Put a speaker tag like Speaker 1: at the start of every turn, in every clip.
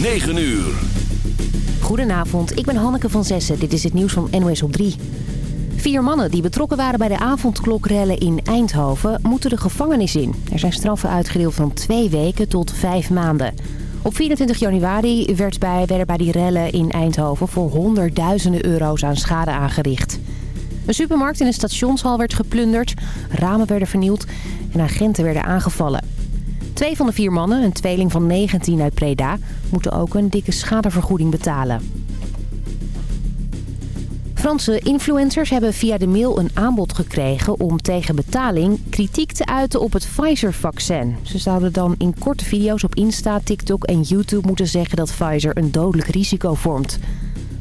Speaker 1: 9 uur.
Speaker 2: Goedenavond, ik ben Hanneke van Zessen. Dit is het nieuws van NOS op 3. Vier mannen die betrokken waren bij de avondklokrellen in Eindhoven... moeten de gevangenis in. Er zijn straffen uitgedeeld van twee weken tot vijf maanden. Op 24 januari werd bij, werden bij die rellen in Eindhoven... voor honderdduizenden euro's aan schade aangericht. Een supermarkt in een stationshal werd geplunderd, ramen werden vernield... en agenten werden aangevallen. Twee van de vier mannen, een tweeling van 19 uit Preda... moeten ook een dikke schadevergoeding betalen. Franse influencers hebben via de mail een aanbod gekregen om tegen betaling kritiek te uiten op het Pfizer-vaccin. Ze zouden dan in korte video's op Insta, TikTok en YouTube moeten zeggen dat Pfizer een dodelijk risico vormt.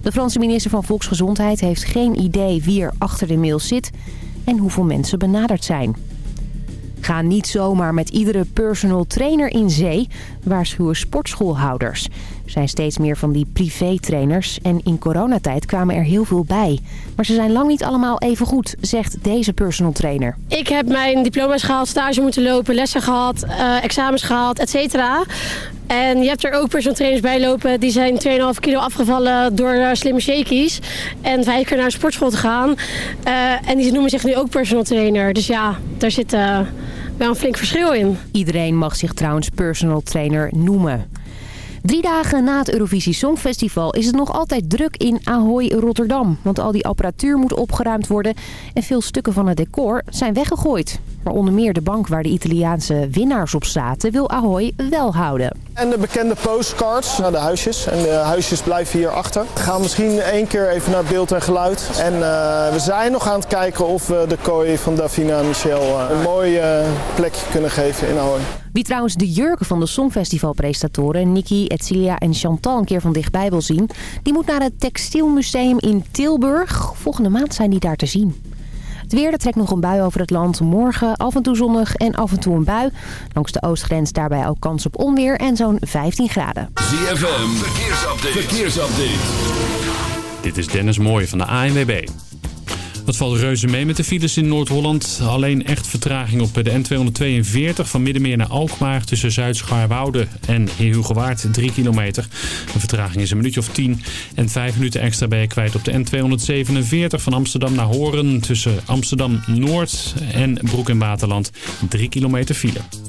Speaker 2: De Franse minister van Volksgezondheid heeft geen idee wie er achter de mail zit en hoeveel mensen benaderd zijn. Ga niet zomaar met iedere personal trainer in zee, waarschuwen sportschoolhouders. Zijn steeds meer van die privé-trainers en in coronatijd kwamen er heel veel bij. Maar ze zijn lang niet allemaal even goed, zegt deze personal trainer.
Speaker 3: Ik heb mijn diploma's gehaald, stage moeten lopen, lessen gehad, uh, examens gehaald, et cetera. En je hebt er ook personal trainers bij lopen. Die zijn 2,5 kilo afgevallen door uh, slimme shakies. En vijf keer naar de sportschool te gaan. Uh, en die noemen zich nu ook personal trainer. Dus ja, daar zit wel een flink verschil in.
Speaker 2: Iedereen mag zich trouwens personal trainer noemen. Drie dagen na het Eurovisie Songfestival is het nog altijd druk in Ahoy Rotterdam. Want al die apparatuur moet opgeruimd worden en veel stukken van het decor zijn weggegooid. Maar onder meer de bank waar de Italiaanse winnaars op zaten wil Ahoy wel houden.
Speaker 4: En de bekende postcards naar de huisjes. En de huisjes blijven hier achter. We gaan misschien één keer even naar beeld en geluid. En uh, we zijn nog aan het kijken of we de kooi van Davina en Michel uh, een mooi uh, plekje kunnen geven in Ahoy.
Speaker 2: Wie trouwens de jurken van de Songfestivalpresentatoren Nikki, Etcilia en Chantal een keer van dichtbij wil zien... die moet naar het Textielmuseum in Tilburg. Volgende maand zijn die daar te zien. Het weer, er trekt nog een bui over het land. Morgen af en toe zonnig en af en toe een bui. Langs de oostgrens daarbij ook kans op onweer en zo'n 15 graden.
Speaker 1: ZFM, verkeersupdate. verkeersupdate.
Speaker 5: Dit is Dennis Mooij van de ANWB. Het valt reuze mee met de files in Noord-Holland. Alleen echt vertraging op de N242 van Middenmeer naar Alkmaar... tussen Zuid-Scharwoude en Heerhugowaard 3 kilometer. De vertraging is een minuutje of 10. En 5 minuten extra ben je kwijt op de N247 van Amsterdam naar Horen... tussen Amsterdam-Noord en Broek en Waterland 3 kilometer file.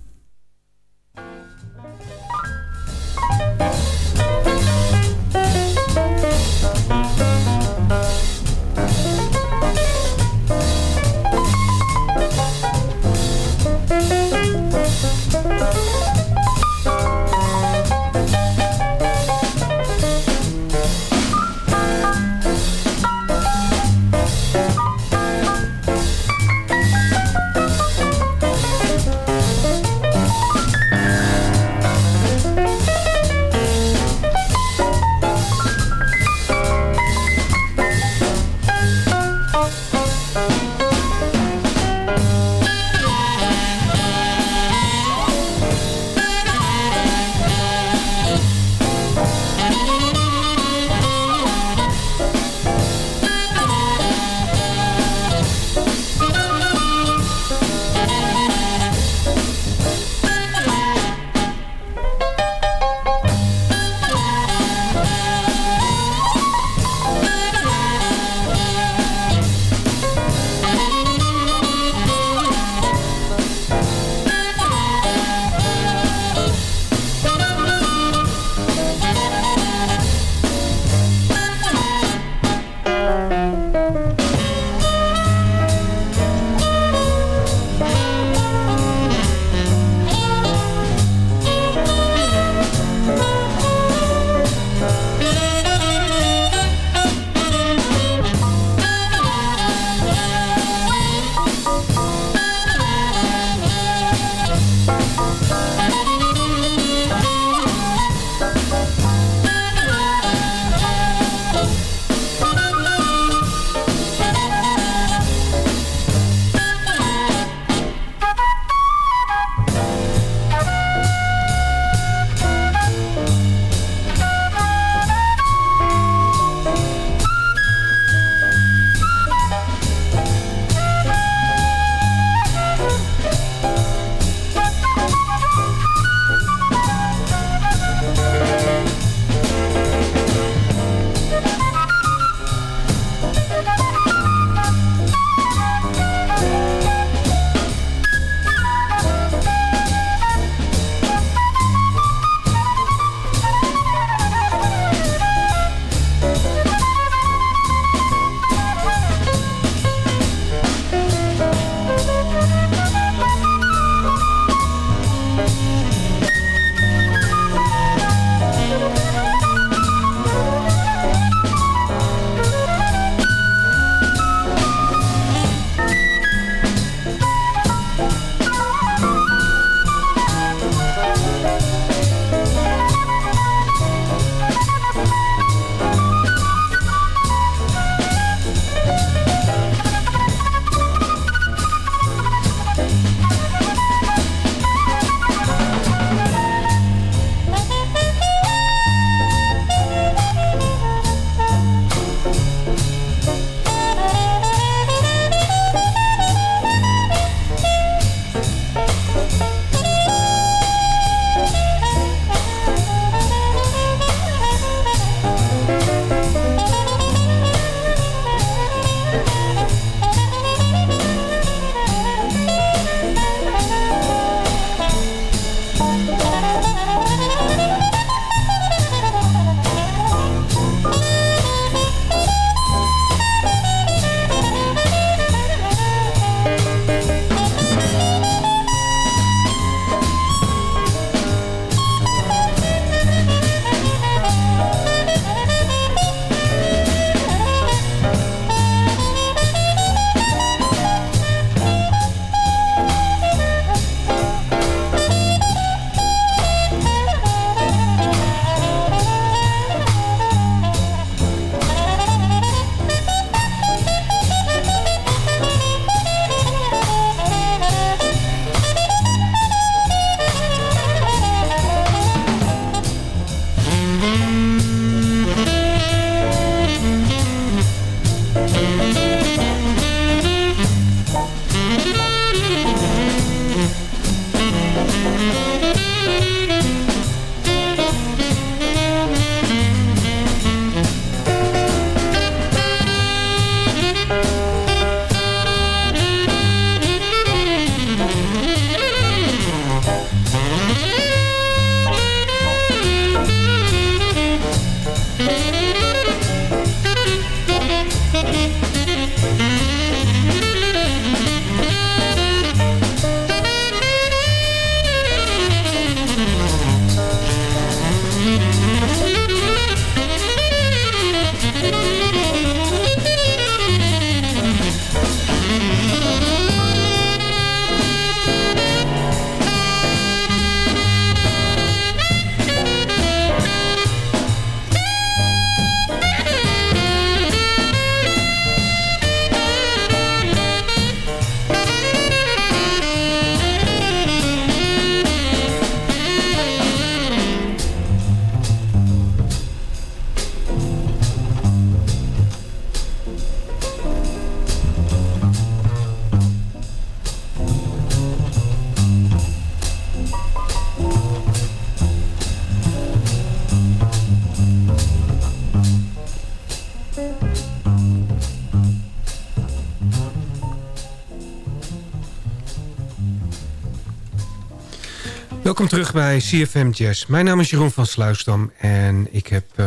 Speaker 6: Terug bij CFM Jazz. Mijn naam is Jeroen van Sluisdam en ik heb uh,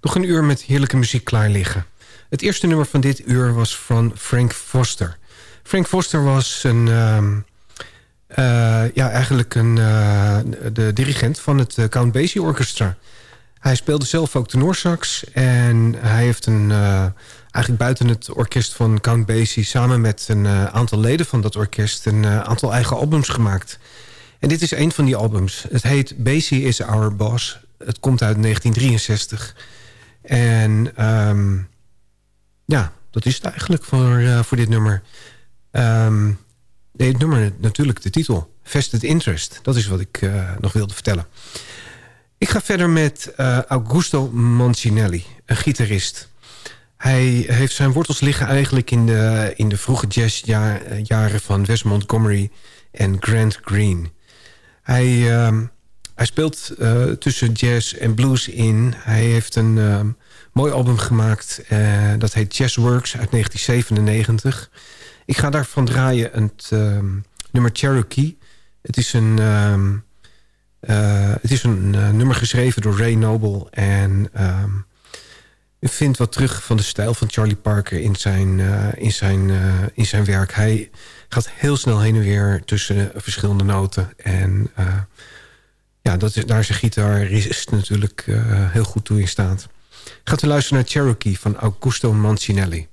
Speaker 6: nog een uur met heerlijke muziek klaar liggen. Het eerste nummer van dit uur was van Frank Foster. Frank Foster was een, uh, uh, ja, eigenlijk een, uh, de dirigent van het Count Basie Orchestra. Hij speelde zelf ook tenorsax en hij heeft een, eigenlijk buiten het orkest van Count Basie... samen met een aantal leden van dat orkest een aantal eigen albums gemaakt... En dit is een van die albums. Het heet Basie is Our Boss. Het komt uit 1963. En um, ja, dat is het eigenlijk voor, uh, voor dit nummer. Um, het nummer natuurlijk de titel. Vested Interest. Dat is wat ik uh, nog wilde vertellen. Ik ga verder met uh, Augusto Mancinelli, een gitarist. Hij heeft zijn wortels liggen eigenlijk in de, in de vroege jazzjaren van Wes Montgomery en Grant Green. Hij, uh, hij speelt uh, tussen jazz en blues in. Hij heeft een uh, mooi album gemaakt. Uh, dat heet Jazz Works uit 1997. Ik ga daarvan draaien het ehm, nummer Cherokee. Het is een, ehm, het is een nummer geschreven door Ray Noble. En ik vind wat terug van de stijl van Charlie Parker in zijn, in zijn, in zijn werk. Hij gaat heel snel heen en weer tussen verschillende noten. En uh, ja, dat is, daar is een gitarist natuurlijk uh, heel goed toe in staat. Gaat u luisteren naar Cherokee van Augusto Mancinelli.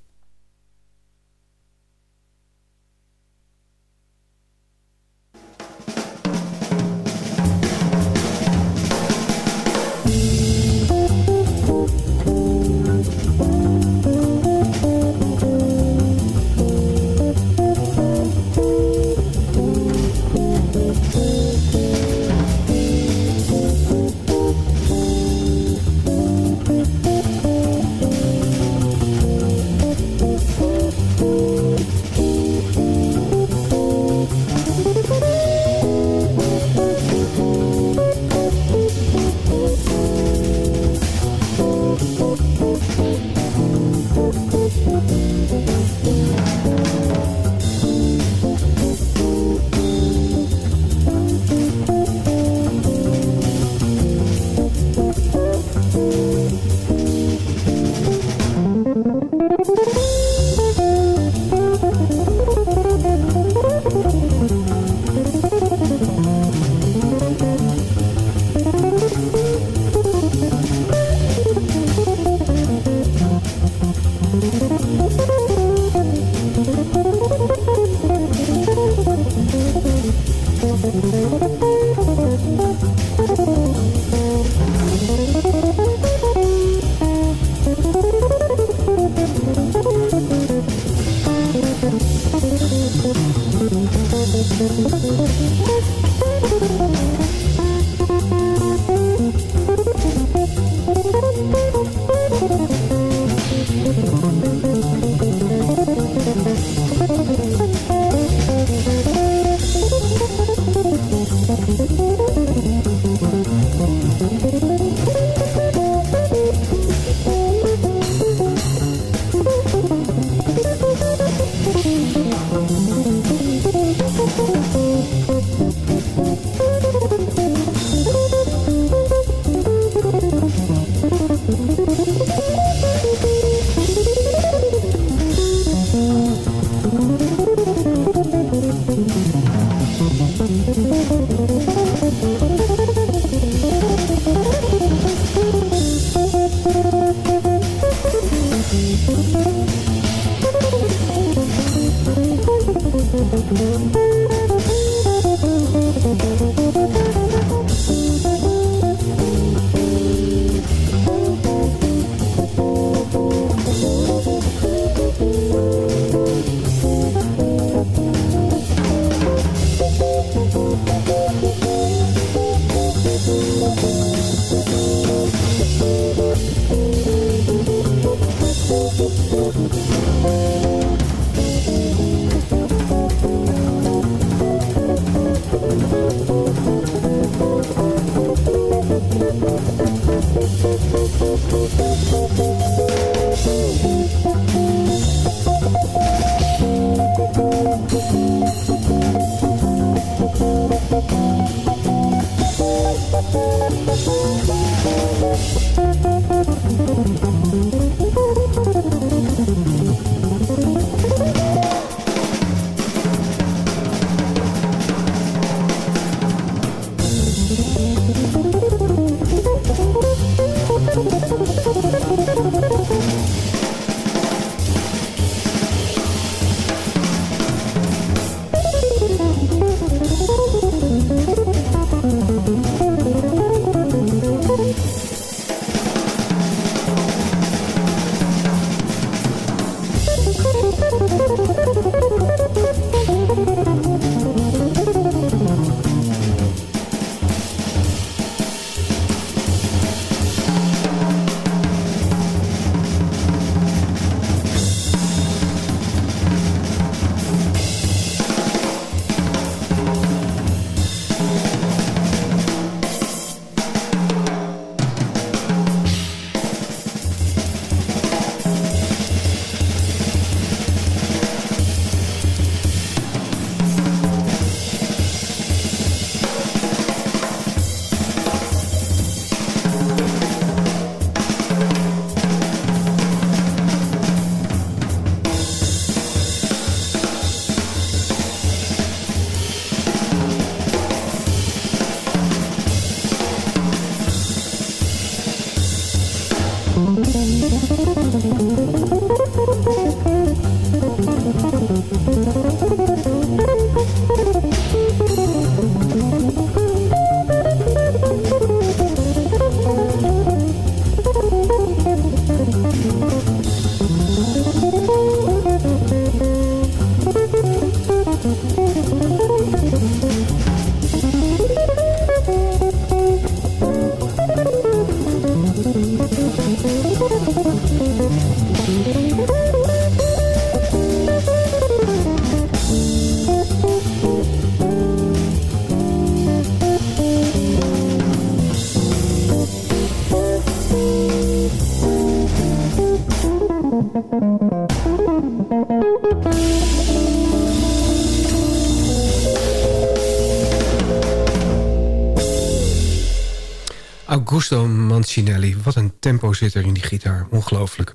Speaker 6: Augusto Mancinelli. Wat een tempo zit er in die gitaar. Ongelooflijk.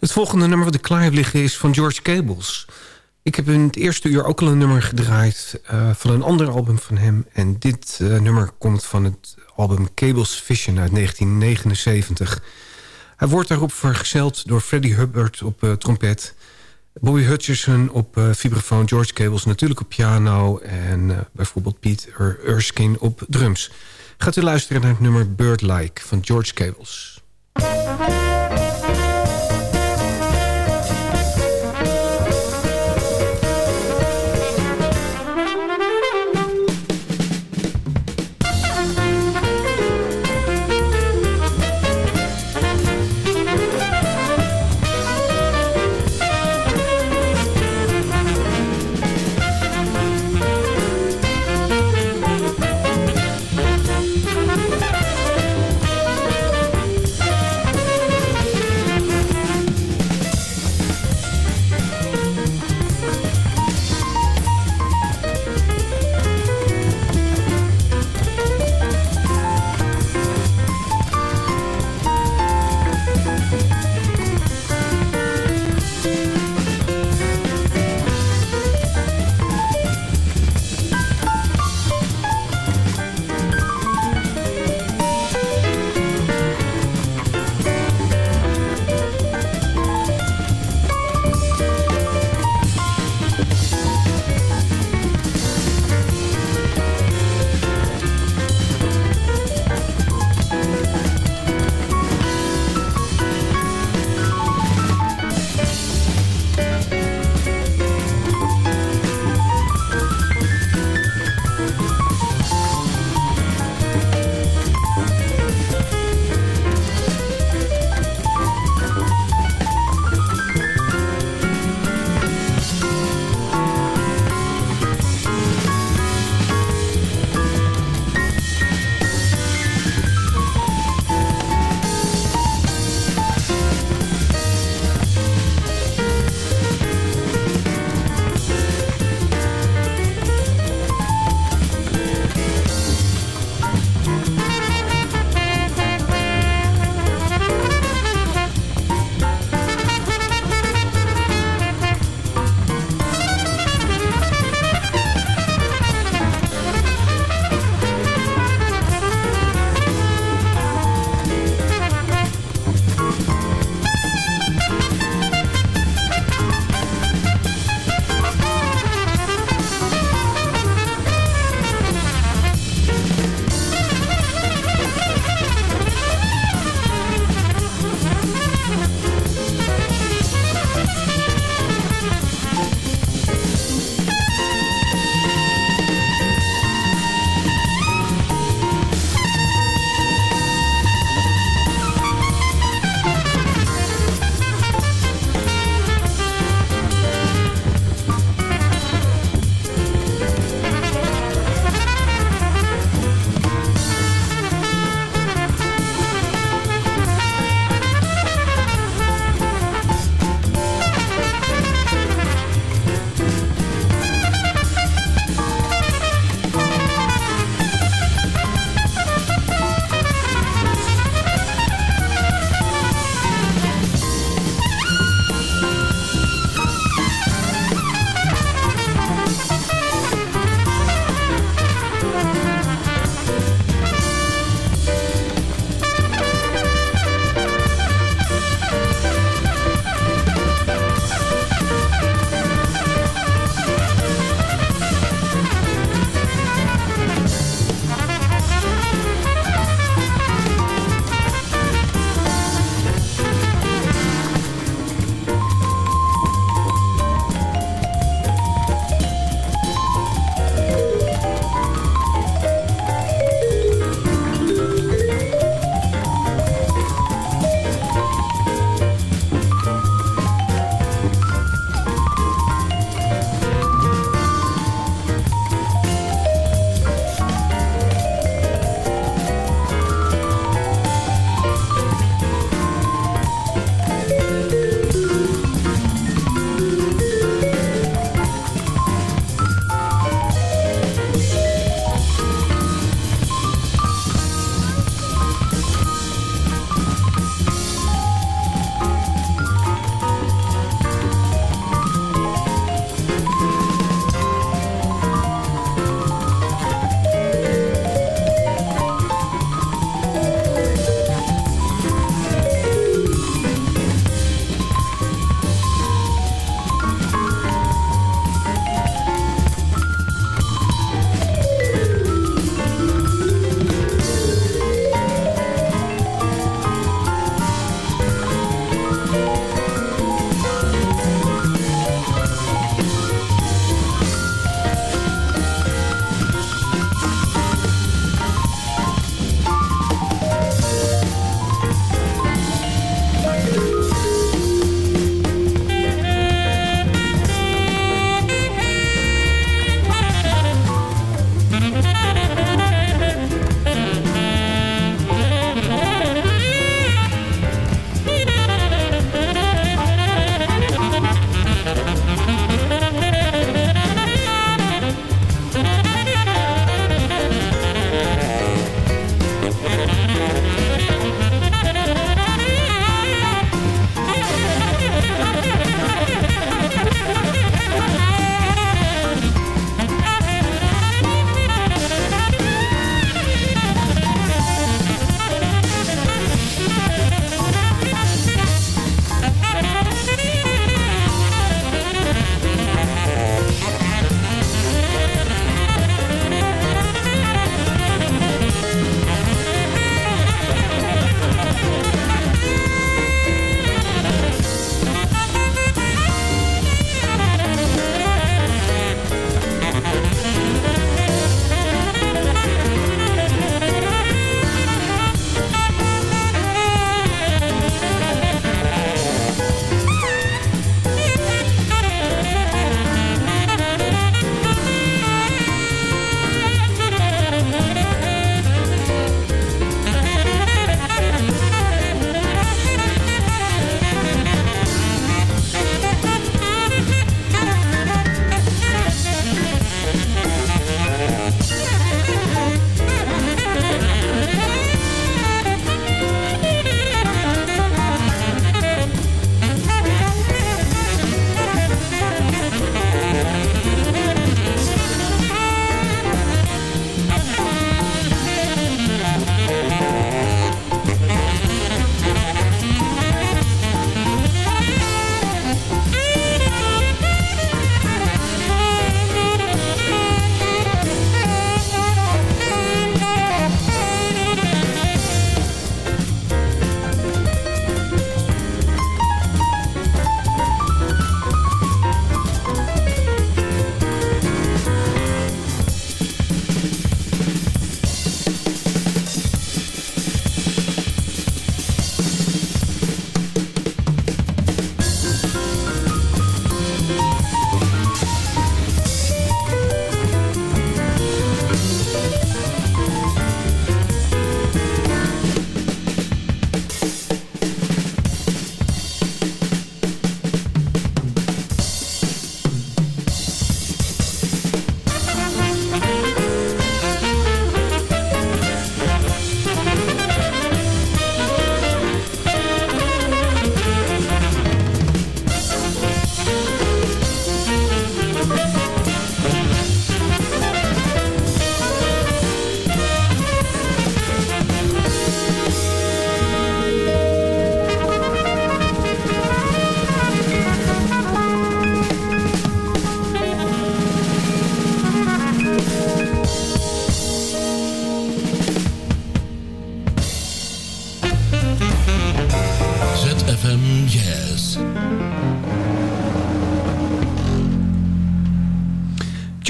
Speaker 6: Het volgende nummer wat ik klaar heb liggen is van George Cables. Ik heb in het eerste uur ook al een nummer gedraaid... Uh, van een ander album van hem. En dit uh, nummer komt van het album Cables Vision uit 1979. Hij wordt daarop vergezeld door Freddie Hubbard op uh, trompet... Bobby Hutcherson op vibrafoon, George Cables natuurlijk op piano... en bijvoorbeeld Pete Erskine op drums... Gaat u luisteren naar het nummer Bird Like van George Cables.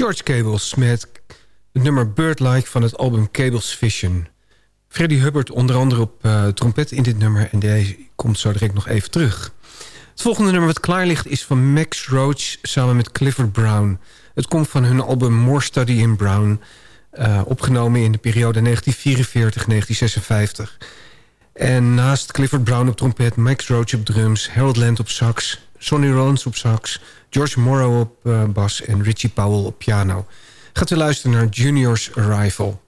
Speaker 6: George Cables met het nummer Birdlike van het album Cables Vision. Freddie Hubbard onder andere op uh, trompet in dit nummer... en deze komt zo direct nog even terug. Het volgende nummer wat klaar ligt is van Max Roach samen met Clifford Brown. Het komt van hun album More Study in Brown... Uh, opgenomen in de periode 1944-1956. En naast Clifford Brown op trompet, Max Roach op drums... Harold Land op sax, Sonny Rollins op sax... George Morrow op uh, bas en Richie Powell op piano. Gaat u luisteren naar Junior's Arrival.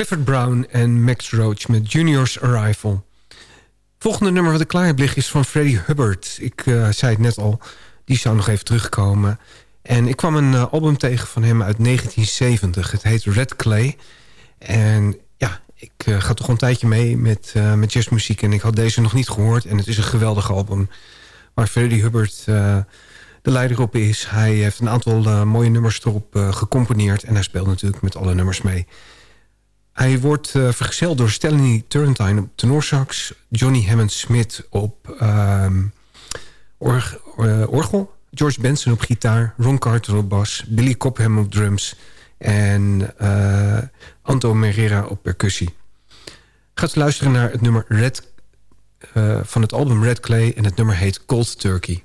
Speaker 6: Clifford Brown en Max Roach met Junior's Arrival. Volgende nummer wat ik klaar heb is van Freddie Hubbard. Ik uh, zei het net al, die zou nog even terugkomen. En ik kwam een uh, album tegen van hem uit 1970. Het heet Red Clay. En ja, ik uh, ga toch een tijdje mee met, met jazzmuziek. En ik had deze nog niet gehoord. En het is een geweldig album. Waar Freddie Hubbard de leider op is. Hij heeft een aantal mooie nummers erop gecomponeerd. En hij speelt natuurlijk met alle nummers mee. Hij wordt uh, vergezeld door Stanley Turrentine op tenorsax... Johnny Hammond-Smith op org, uh, orgel... George Benson op gitaar, Ron Carter op bas... Billy Cobham op drums en uh, Anto Merera op percussie. Gaat luisteren naar het nummer Red, van het album Red Clay... en het nummer heet Cold Turkey.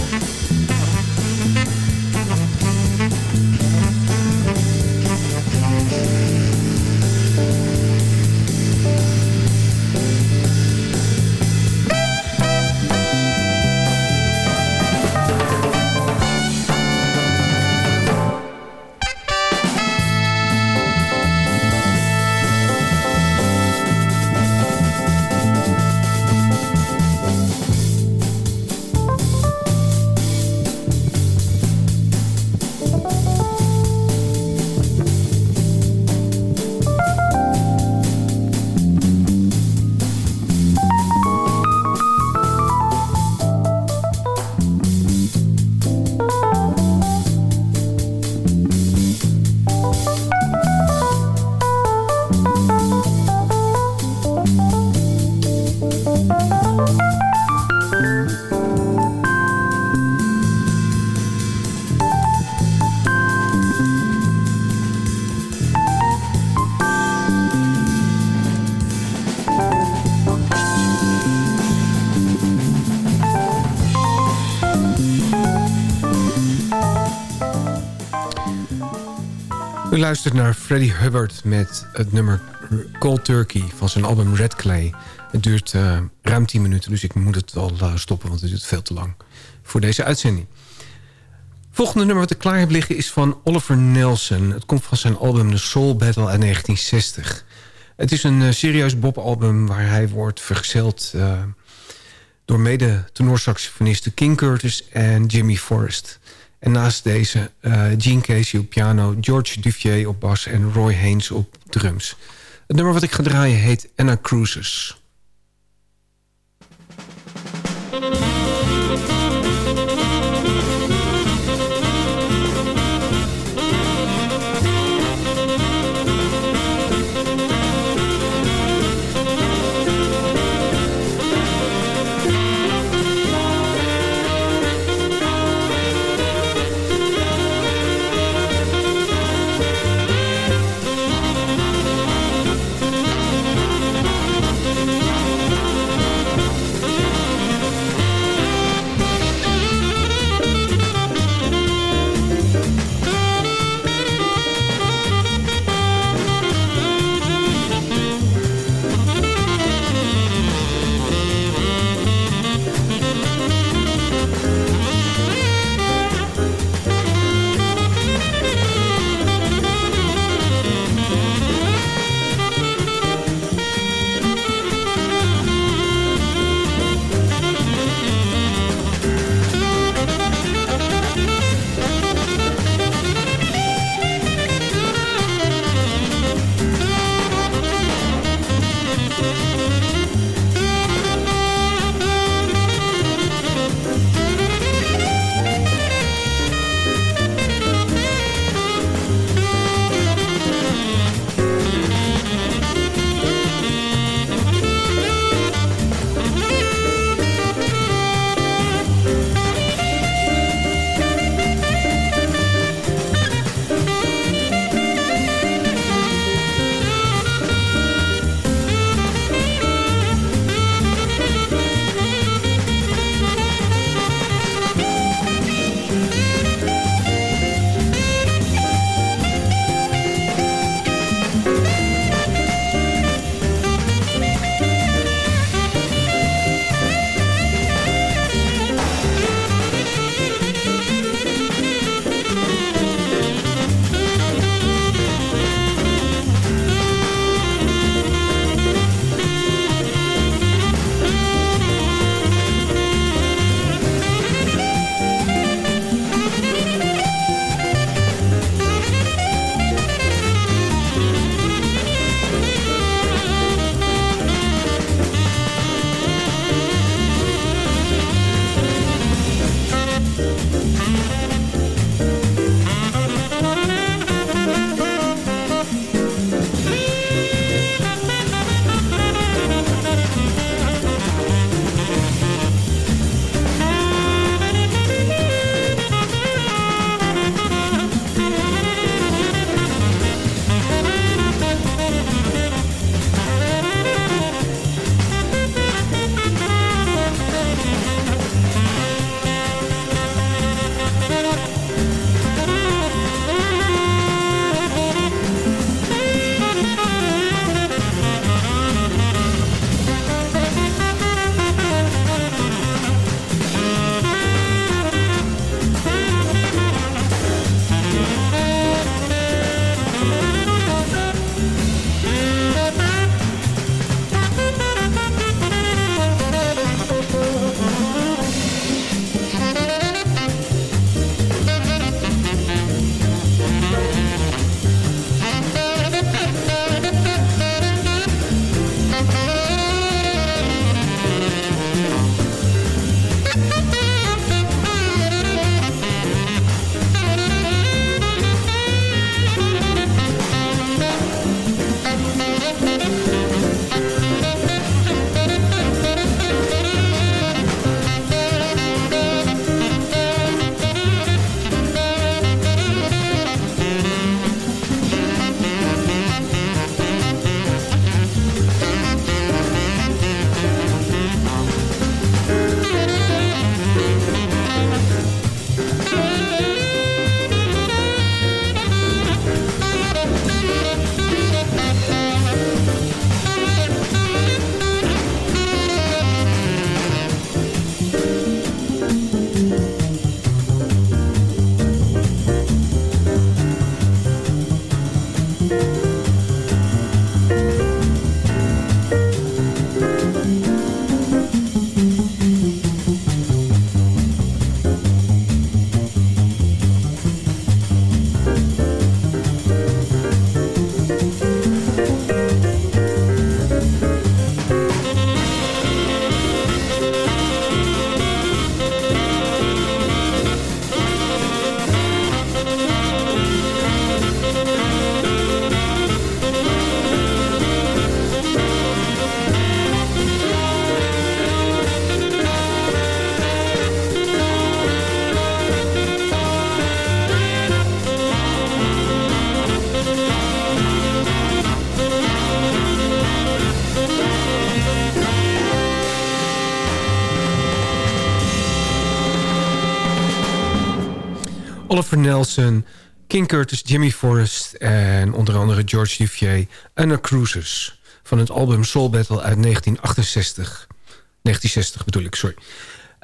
Speaker 6: luistert naar Freddie Hubbard met het nummer Cold Turkey van zijn album Red Clay. Het duurt uh, ruim 10 minuten, dus ik moet het wel uh, stoppen, want het duurt veel te lang voor deze uitzending. Volgende nummer wat ik klaar heb liggen is van Oliver Nelson. Het komt van zijn album The Soul Battle uit 1960. Het is een uh, serieus Bob-album waar hij wordt vergezeld... door mede tenorsaxofonisten King Curtis en Jimmy Forrest. En naast deze uh, Gene Casey op piano, George Duvier op bas en Roy Haynes op drums. Het nummer wat ik ga draaien heet Anna Cruises. Oliver Nelson, King Curtis, Jimmy Forrest... en onder andere George Duvier en The Cruises... van het album Soul Battle uit 1968. 1960 bedoel ik, sorry.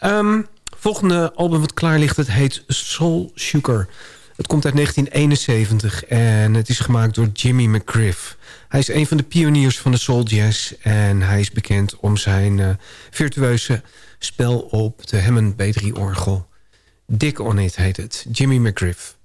Speaker 6: Um, volgende album wat klaar ligt, het heet Soul Sugar. Het komt uit 1971 en het is gemaakt door Jimmy McGriff. Hij is een van de pioniers van de soul jazz... en hij is bekend om zijn uh, virtueuze spel op de Hammond B3-orgel. Dick On It heet het, Jimmy McGriff.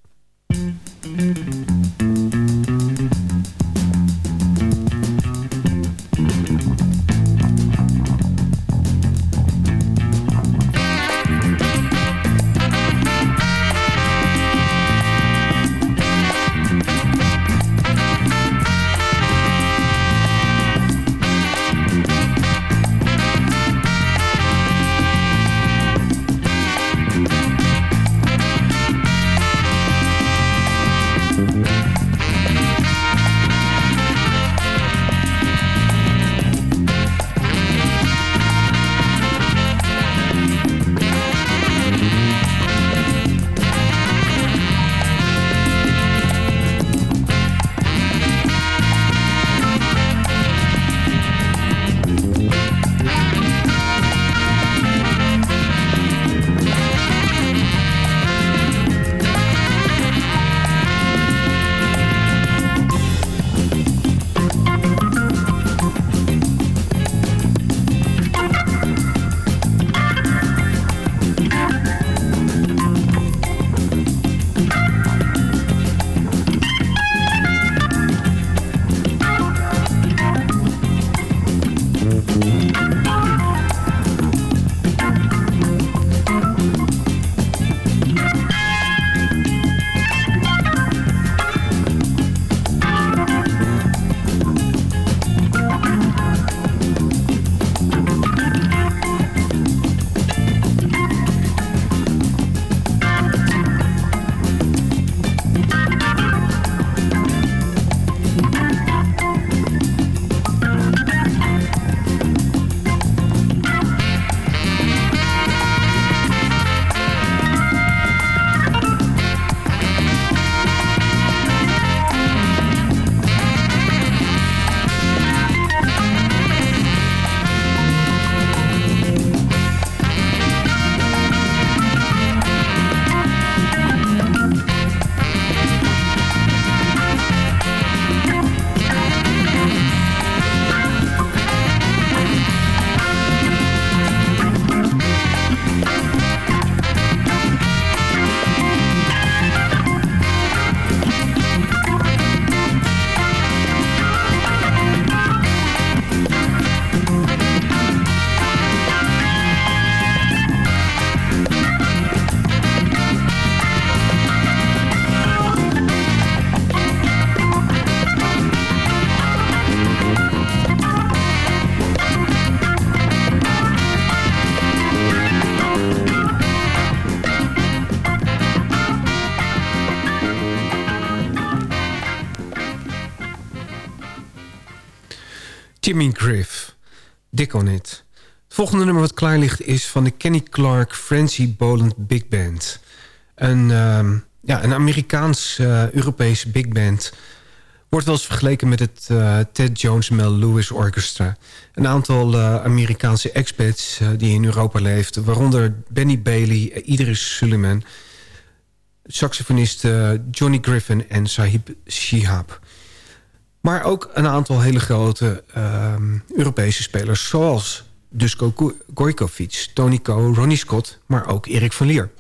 Speaker 6: Jimmy Griff. Dick on it. Het volgende nummer wat klaar ligt is van de Kenny Clark Francie Boland Big Band. Een, uh, ja, een Amerikaans-Europese uh, big band. Wordt wel eens vergeleken met het uh, Ted Jones Mel Lewis Orchestra. Een aantal uh, Amerikaanse expats die in Europa leefden. Waaronder Benny Bailey, Idris Suleiman... saxofonist Johnny Griffin en Sahib Shihab. Maar ook een aantal hele grote uh, Europese spelers... zoals Dusko Gojkovic, Tony Ko, Ronnie Scott... maar ook Erik van Lier.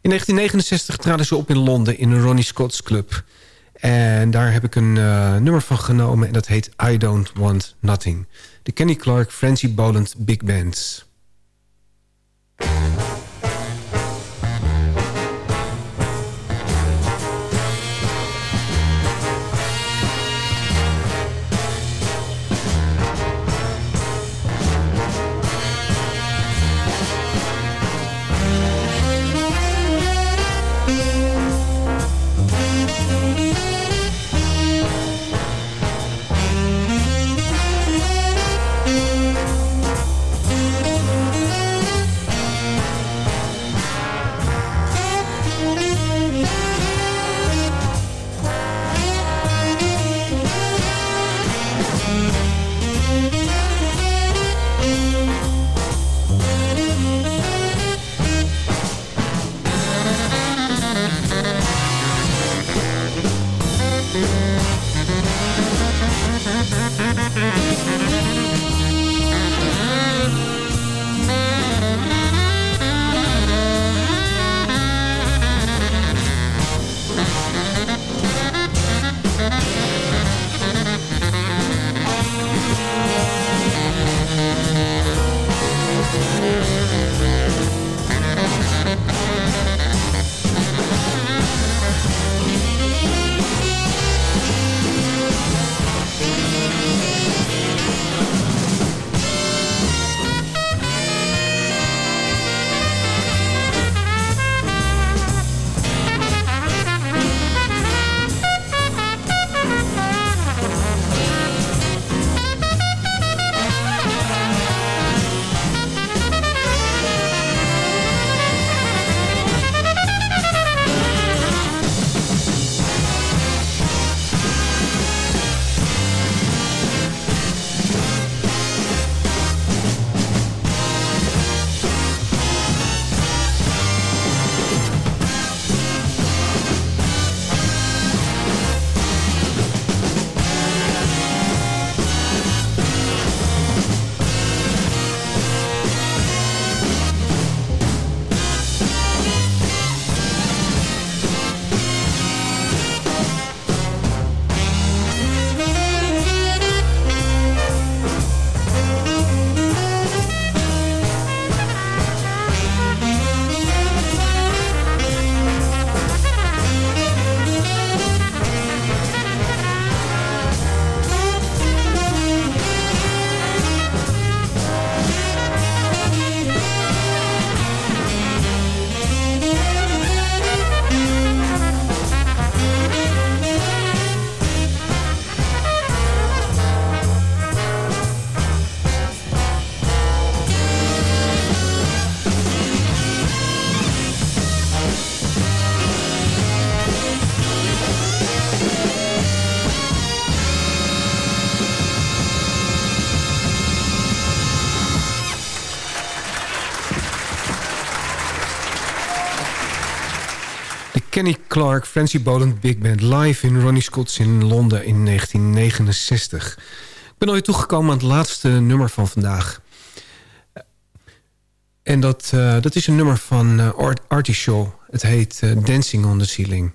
Speaker 6: In 1969 traden ze op in Londen in een Ronnie Scott's Club. En daar heb ik een uh, nummer van genomen... en dat heet I Don't Want Nothing. De Kenny Clark Francie Boland Big Bands. Clark, Francie Boland Big Band... live in Ronnie Scott's in Londen in 1969. Ik ben alweer toegekomen aan het laatste nummer van vandaag. En dat, uh, dat is een nummer van uh, Art Artie Shaw. Het heet uh, Dancing on the Ceiling.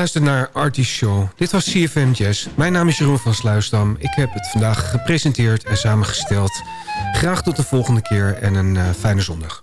Speaker 6: We luisteren naar Artie Show. Dit was CFM Jazz. Mijn naam is Jeroen van Sluisdam. Ik heb het vandaag gepresenteerd en samengesteld. Graag tot de volgende keer en een uh, fijne zondag.